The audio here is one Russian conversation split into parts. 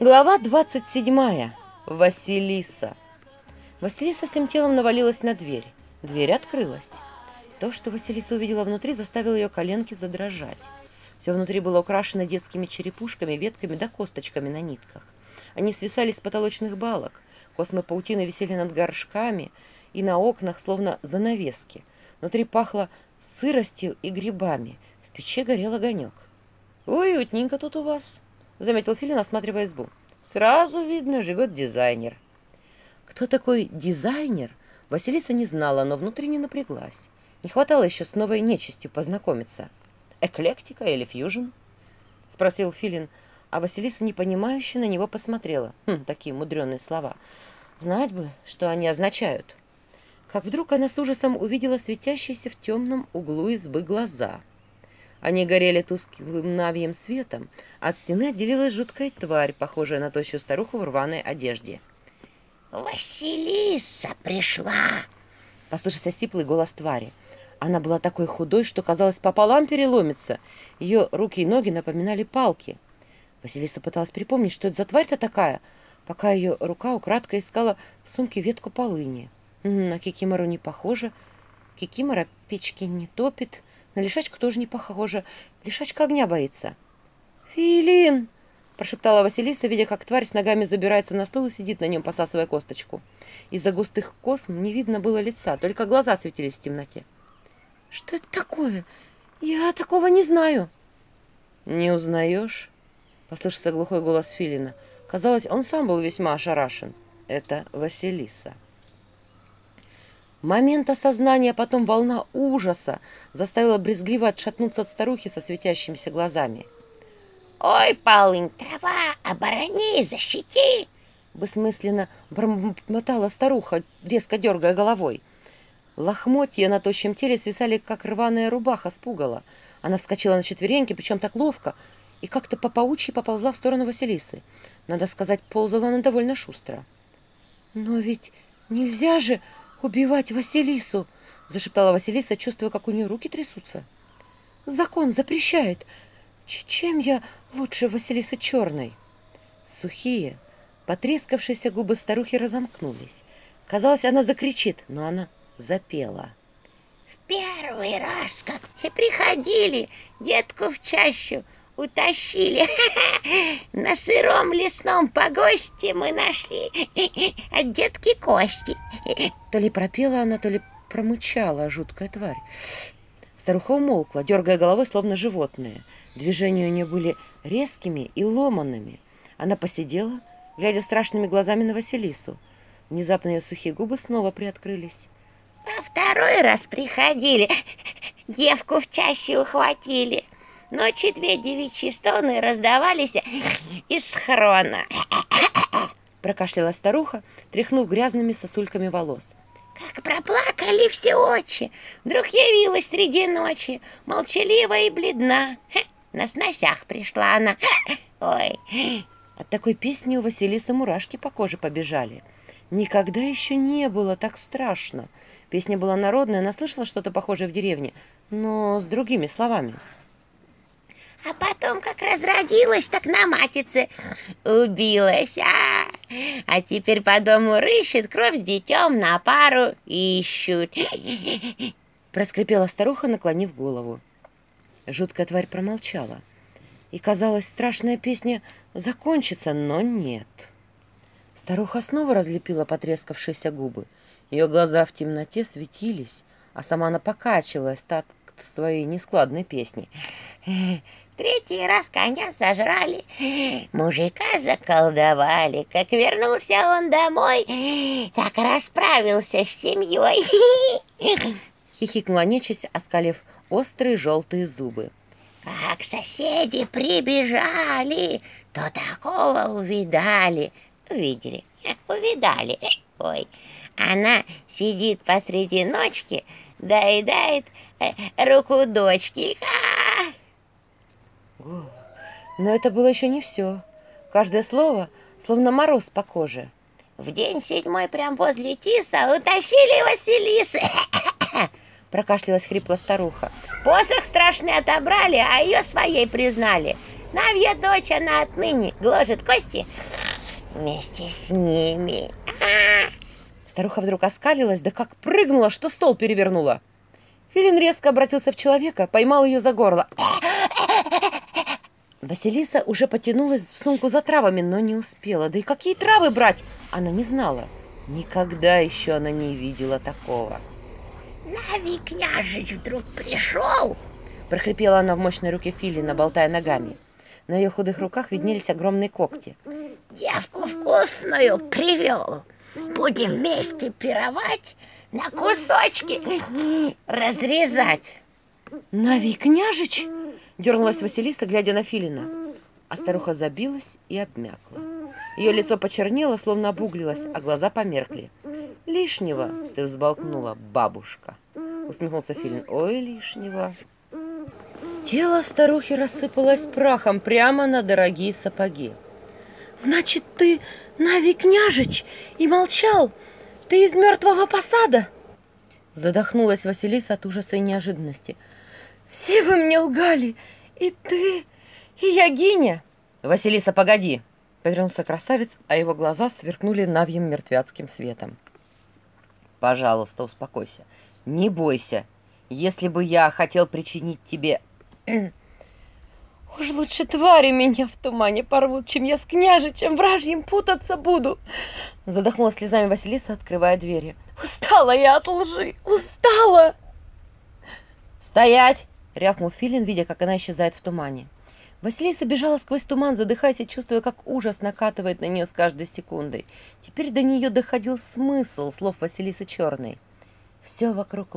Глава 27. Василиса. Василиса всем телом навалилась на дверь. Дверь открылась. То, что Василиса увидела внутри, заставило ее коленки задрожать. Все внутри было украшено детскими черепушками, ветками да косточками на нитках. Они свисали с потолочных балок. Космопаутины висели над горшками и на окнах, словно занавески. Внутри пахло сыростью и грибами. В печи горел огонек. «Уютненько тут у вас», заметил Филин, осматривая избу. «Сразу видно, живет дизайнер». Кто такой дизайнер, Василиса не знала, но внутренне напряглась. Не хватало еще с новой нечистью познакомиться. «Эклектика или фьюжн?» — спросил Филин, а Василиса непонимающе на него посмотрела. Хм, такие мудреные слова. Знать бы, что они означают. Как вдруг она с ужасом увидела светящиеся в темном углу избы глаза — Они горели тусклым навьем светом. От стены отделилась жуткая тварь, похожая на тощую старуху в рваной одежде. «Василиса пришла!» Послышался сиплый голос твари. Она была такой худой, что, казалось, пополам переломится. Ее руки и ноги напоминали палки. Василиса пыталась припомнить, что это за тварь-то такая, пока ее рука украдкой искала в сумке ветку полыни. На Кикимору не похоже. Кикимора печки не топит. На лишачку тоже не похоже. Лишачка огня боится. «Филин!» – прошептала Василиса, видя, как тварь с ногами забирается на стул и сидит на нем, посасывая косточку. Из-за густых косм не видно было лица, только глаза светились в темноте. «Что это такое? Я такого не знаю!» «Не узнаешь?» – послышался глухой голос Филина. Казалось, он сам был весьма ошарашен. Это Василиса. Момент осознания, потом волна ужаса заставила брезгливо отшатнуться от старухи со светящимися глазами. «Ой, полынь, трава, оборони, защити!» Бессмысленно бормотала старуха, резко дергая головой. Лохмотья на тощем теле свисали, как рваная рубаха с пугала. Она вскочила на четвереньки, причем так ловко, и как-то по паучьи поползла в сторону Василисы. Надо сказать, ползала она довольно шустро. «Но ведь нельзя же убивать Василису!» — зашептала Василиса, чувствуя, как у нее руки трясутся. «Закон запрещает. Ч чем я лучше Василисы Черной?» Сухие, потрескавшиеся губы старухи разомкнулись. Казалось, она закричит, но она запела. «В первый раз, как и приходили, детку в чащу утащили на сыром лесном погосте мы нашли от а детки кости. То ли пропела она, то ли промычала жуткая тварь. Старуха умолкла, дергая головой, словно животное. Движения у нее были резкими и ломанными. Она посидела, глядя страшными глазами на Василису. Внезапно ее сухие губы снова приоткрылись. «Во второй раз приходили, девку в чаще ухватили». Ночи две девичьи стоны раздавались из схрона. Прокашляла старуха, тряхнув грязными сосульками волос. Как проплакали все очи. Вдруг явилась среди ночи, молчаливая и бледна. На сносях пришла она. Ой. От такой песни у Василисы мурашки по коже побежали. Никогда А потом, как разродилась, так на матице убилась. А, а теперь по дому рыщет, кровь с детем на пару ищут. Проскрипела старуха, наклонив голову. Жуткая тварь промолчала. И, казалось, страшная песня закончится, но нет. Старуха снова разлепила потрескавшиеся губы. Ее глаза в темноте светились, а сама она покачивалась так своей нескладной песни третий раз коня сожрали. Мужика заколдовали. Как вернулся он домой, так расправился с семьей. Хихикнула нечисть, оскалив острые желтые зубы. Как соседи прибежали, то такого увидали. Увидели, э, увидали. Ой, она сидит посреди ночки, доедает э, руку дочки. А-а-а! это было еще не все. Каждое слово словно мороз по коже. В день седьмой прям возле Тиса утащили Василису. Прокашлялась хрипло старуха. Посох страшный отобрали, а ее своей признали. Навья дочь, она отныне гложет кости вместе с ними. А, Старуха вдруг оскалилась, да как прыгнула, что стол перевернула. Филин резко обратился в человека, поймал ее за горло. Василиса уже потянулась в сумку за травами, но не успела. Да и Нави, княжич! Дернулась Василиса, глядя на Филина. А старуха забилась и обмякла. Ее лицо почернело, словно обуглилось, а глаза померкли. «Лишнего!» – ты взболтнула, бабушка. Усмехнулся Филин. «Ой, лишнего!» Тело старухи рассыпалось прахом прямо на дорогие сапоги. «Значит, ты Нави княжич и молчал? Ты из мертвого посада?» Задохнулась Василиса от ужаса и неожиданности – «Все вы мне лгали! И ты, и Ягиня!» «Василиса, погоди!» Повернулся красавец, а его глаза сверкнули навьим мертвяцким светом. «Пожалуйста, успокойся. Не бойся. Если бы я хотел причинить тебе Уж лучше твари меня в тумане порвут, чем я с княжичем вражьим путаться буду. Задохнулась слезами Василиса, открывая двери. Устала я от лжи, устала! Стоять! Рявкнул Филин, видя, как она исчезает в тумане. Василиса бежала сквозь туман, задыхаясь и чувствуя, как ужас накатывает на нее с каждой секундой. Теперь до нее доходил смысл слов Василисы Черной. Все вокруг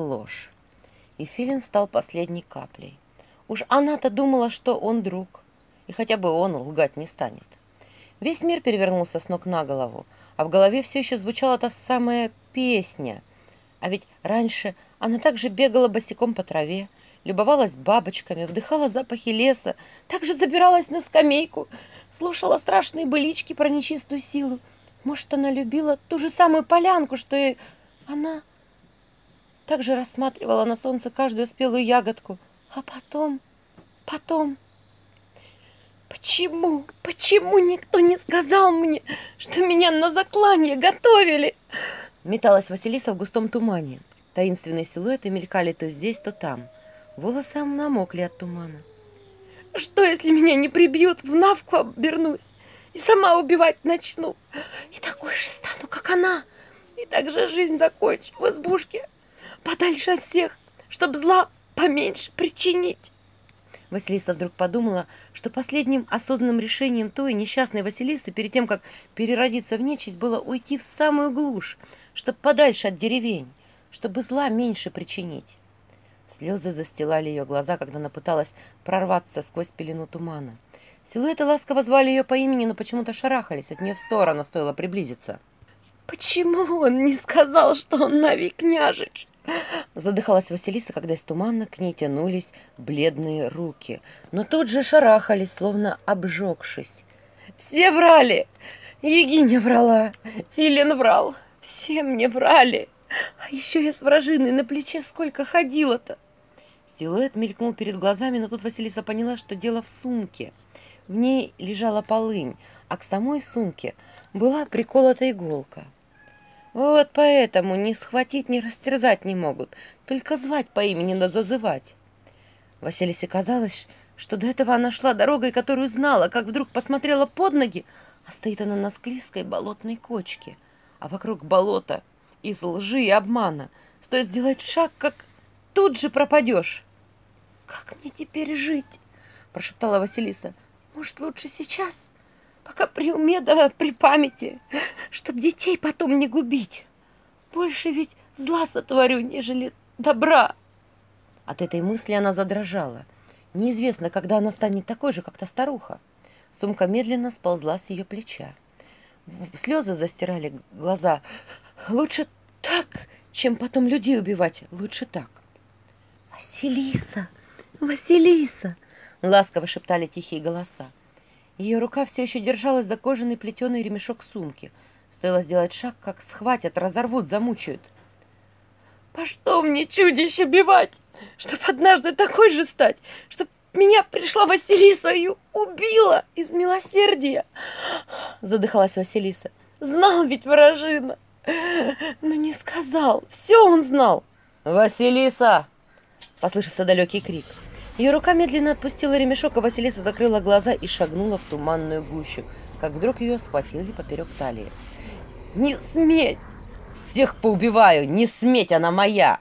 А ведь раньше она также бегала босиком по траве, любовалась бабочками, вдыхала запахи леса, также забиралась на скамейку, слушала страшные былички про нечистую силу. Может, она любила ту же самую полянку, что и она. Также рассматривала на солнце каждую спелую ягодку. А потом, потом... Почему, почему никто не сказал мне, что меня на заклание готовили? Металась Василиса в густом тумане. Таинственные силуэты мелькали то здесь, то там. Волосы намокли от тумана. Что, если меня не прибьют, в навку обернусь и сама убивать начну? И такой же стану, как она. И так же жизнь закончу в избушке, подальше от всех, чтоб подальше от деревень, чтобы зла меньше причинить. Слезы застилали ее глаза, когда она пыталась прорваться сквозь пелену тумана. Силуэты ласково звали ее по имени, но почему-то шарахались от нее в сторону, стоило приблизиться. «Почему он не сказал, что он Нави княжич?» Задыхалась Василиса, когда из тумана к ней тянулись бледные руки, но тут же шарахались, словно обжегшись. «Все врали! Егиня врала! Филин врал! Все мне врали. А еще я с вражиной на плече сколько ходила-то. Силуэт мелькнул перед глазами, но тут Василиса поняла, что дело в сумке. В ней лежала полынь, а к самой сумке была приколота иголка. Вот поэтому ни схватить, ни растерзать не могут, только звать по имени да зазывать. Василисе казалось, что до этого она шла дорогой, которую знала, как вдруг посмотрела под ноги, а стоит она на склизкой болотной кочке — а вокруг болота из лжи и обмана. Стоит сделать шаг, как тут же пропадешь. «Как мне теперь жить?» – прошептала Василиса. «Может, лучше сейчас, пока при уме да при памяти, чтоб детей потом не губить. Больше ведь зла сотворю, нежели добра». От этой мысли она задрожала. Неизвестно, когда она станет такой же, как та старуха. Сумка медленно сползла с ее плеча слезы застирали глаза. Лучше так, чем потом людей убивать. Лучше так. «Василиса! Василиса!» — ласково шептали тихие голоса. Ее рука все еще держалась за кожаный плетеный ремешок сумки. Стоило сделать шаг, как схватят, разорвут, замучают. «По что мне чудище бивать? Чтоб однажды такой же стать, чтоб меня пришла Василиса и убила из милосердия!» Задыхалась Василиса. «Знал ведь ворожина, но не сказал. Все он знал!» «Василиса!» Послышался далекий крик. Ее рука медленно отпустила ремешок, а Василиса закрыла глаза и шагнула в туманную гущу, как вдруг ее схватили поперек талии. «Не сметь! Всех поубиваю! Не сметь, она моя!»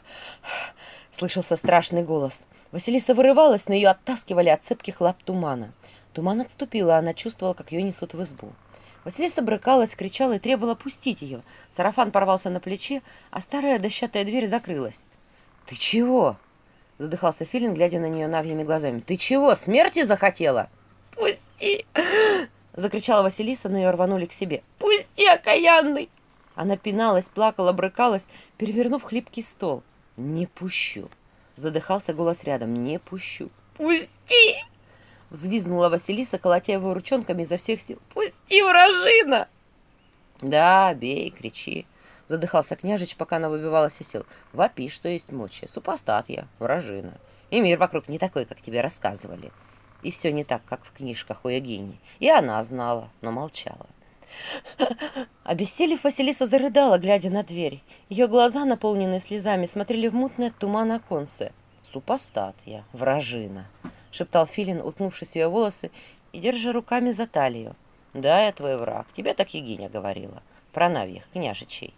Слышался страшный голос. Василиса вырывалась, но ее оттаскивали от цепких лап тумана. Туман отступила, а она чувствовала, как ее несут в избу. Василиса брыкалась, кричала и требовала пустить ее. Сарафан порвался на плече, а старая дощатая дверь закрылась. «Ты чего?» — задыхался Филин, глядя на нее навьими глазами. «Ты чего, смерти захотела?» Пусти! — закричала Василиса, но ее рванули к себе. Пусти, окаянный! Она пиналась, плакала, брыкалась, перевернув хлипкий стол. «Не пущу!» — Задыхался голос рядом. «Не пущу!» «Пусти!» Взвизнула Василиса, колотя его ручонками изо всех сил. «Пусти, вражина!» «Да, бей, кричи!» Задыхался княжич, пока она выбивалась из сил. «Вопи, что есть мочи. Супостат я, вражина. И мир вокруг не такой, как тебе рассказывали. И все не так, как в книжках у Ягини. И она знала, но молчала. Обессилев, Василиса зарыдала, глядя на дверь. Ее глаза, наполненные слезами, смотрели в мутное туман оконце. «Супостат я, вражина», — шептал Филин, уткнувшись в ее волосы и держа руками за талию. «Да, я твой враг, тебе так Егиня говорила. Про навьих, княжичей».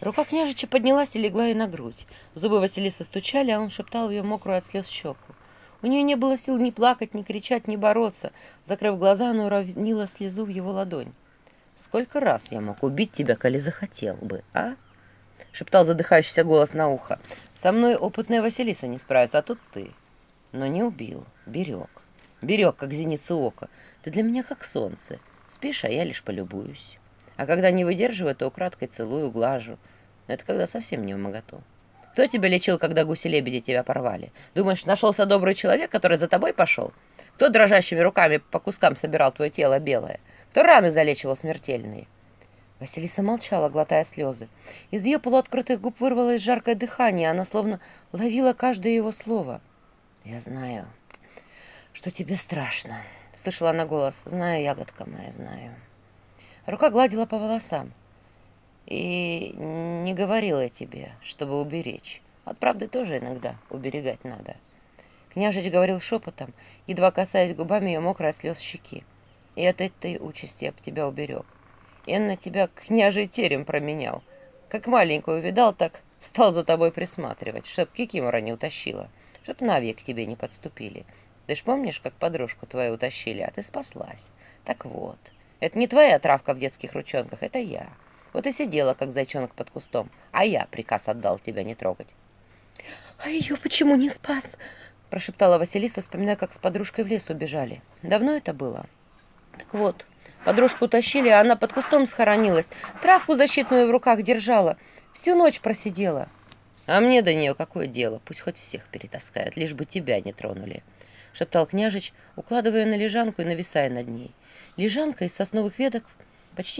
Рука княжича поднялась и легла ей на грудь. Зубы Василисы стучали, а он шептал в ее мокрую от слез щеку. У нее не было сил ни плакать, ни кричать, ни бороться. Закрыв глаза, она уронила слезу в его ладонь. «Сколько раз я мог убить тебя, коли захотел бы, а?» Шептал задыхающийся голос на ухо. «Со мной опытная Василиса не справится, а тут ты. Но не убил, берег. Берег, как зеница ока. Ты для Кто тебя лечил, когда гуси-лебеди тебя порвали? Думаешь, нашелся добрый человек, который за тобой пошел? Кто дрожащими руками по кускам собирал твое тело белое? Кто раны залечивал смертельные?» Василиса молчала, глотая слезы. Из ее полуоткрытых губ вырвалось жаркое дыхание, она словно ловила каждое его слово. «Я знаю, что тебе страшно», — слышала она голос. «Знаю, ягодка моя, знаю». Рука гладила по волосам и не говорила тебе, чтобы уберечь. От правды тоже иногда уберегать надо. Княжич говорил шепотом, едва касаясь губами ее мокрой слез щеки. И от этой участи об тебя уберег. Энна тебя княжий терем променял. Как маленькую видал, так стал за тобой присматривать, чтоб Кикимора не утащила, чтоб Нави тебе не подступили. Ты ж помнишь, как подружку твою утащили, а ты спаслась? Так вот, это не твоя травка в детских ручонках, это я. Вот и сидела, как зайчонок под кустом, а я приказ отдал тебя не трогать. — А ее почему не спас? — прошептала Василиса, вспоминая, как с подружкой в лес убежали. Давно это было? — так вот, подружку тащили, а она под кустом схоронилась. Травку защитную в руках держала. Всю ночь просидела. А мне до нее какое дело? Пусть хоть всех перетаскают, лишь бы тебя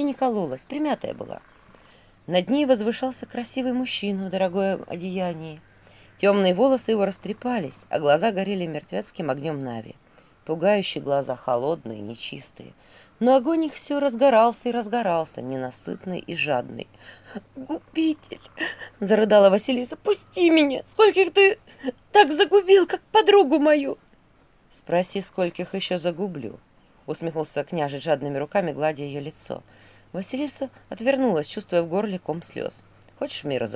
не тронули. Шептал княжич, укладывая на лежанку и нависая над ней. Лежанка из сосновых веток почти не кололась, примятая была. Над ней возвышался красивый мужчина в дорогом одеянии. Темные волосы его растрепались, а глаза горели мертвецким огнем Нави. Пугающие глаза холодные, нечистые. Но огонь их все разгорался и разгорался, ненасытный и жадный. «Губитель!» — зарыдала Василиса. «Пусти меня! Скольких ты так загубил, как подругу мою!» «Спроси, скольких еще загублю!» — усмехнулся княжич жадными руками, гладя ее лицо. Василиса отвернулась, чувствуя в горле ком слез. «Хочешь, мира